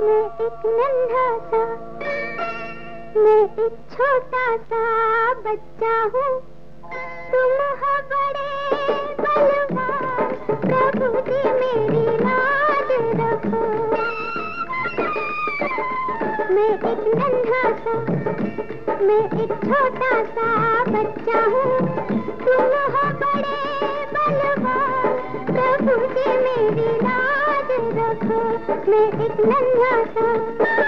मैं एक नन्हा सा, मैं एक छोटा सा बच्चा हूँ। तुम हो बड़े मेरी लाज रखो। मैं एक नन्हा सा, मैं एक छोटा सा बच्चा हूँ। तुम हो बड़े एक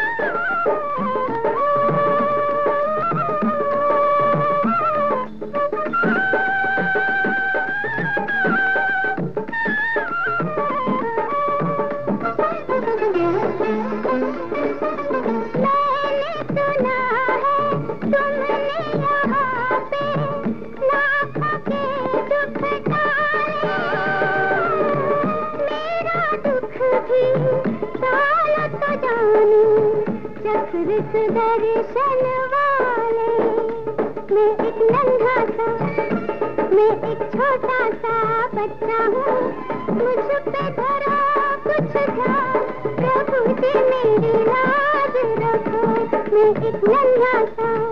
चक्रित दर्शन वाले। मैं एक नन्हा सा, मैं एक छोटा सा बच्चा हूँ। मुझ पे कुछ था, प्रभु जी मेरी लाज रखो। मैं एक सा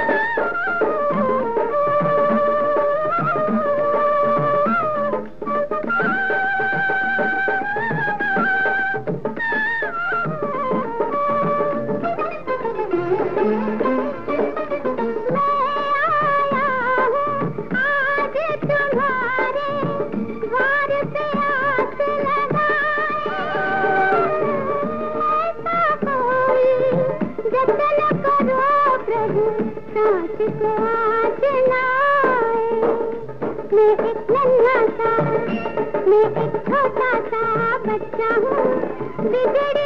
मैं एक छोटा सा बच्चा हूँ बिगड़ी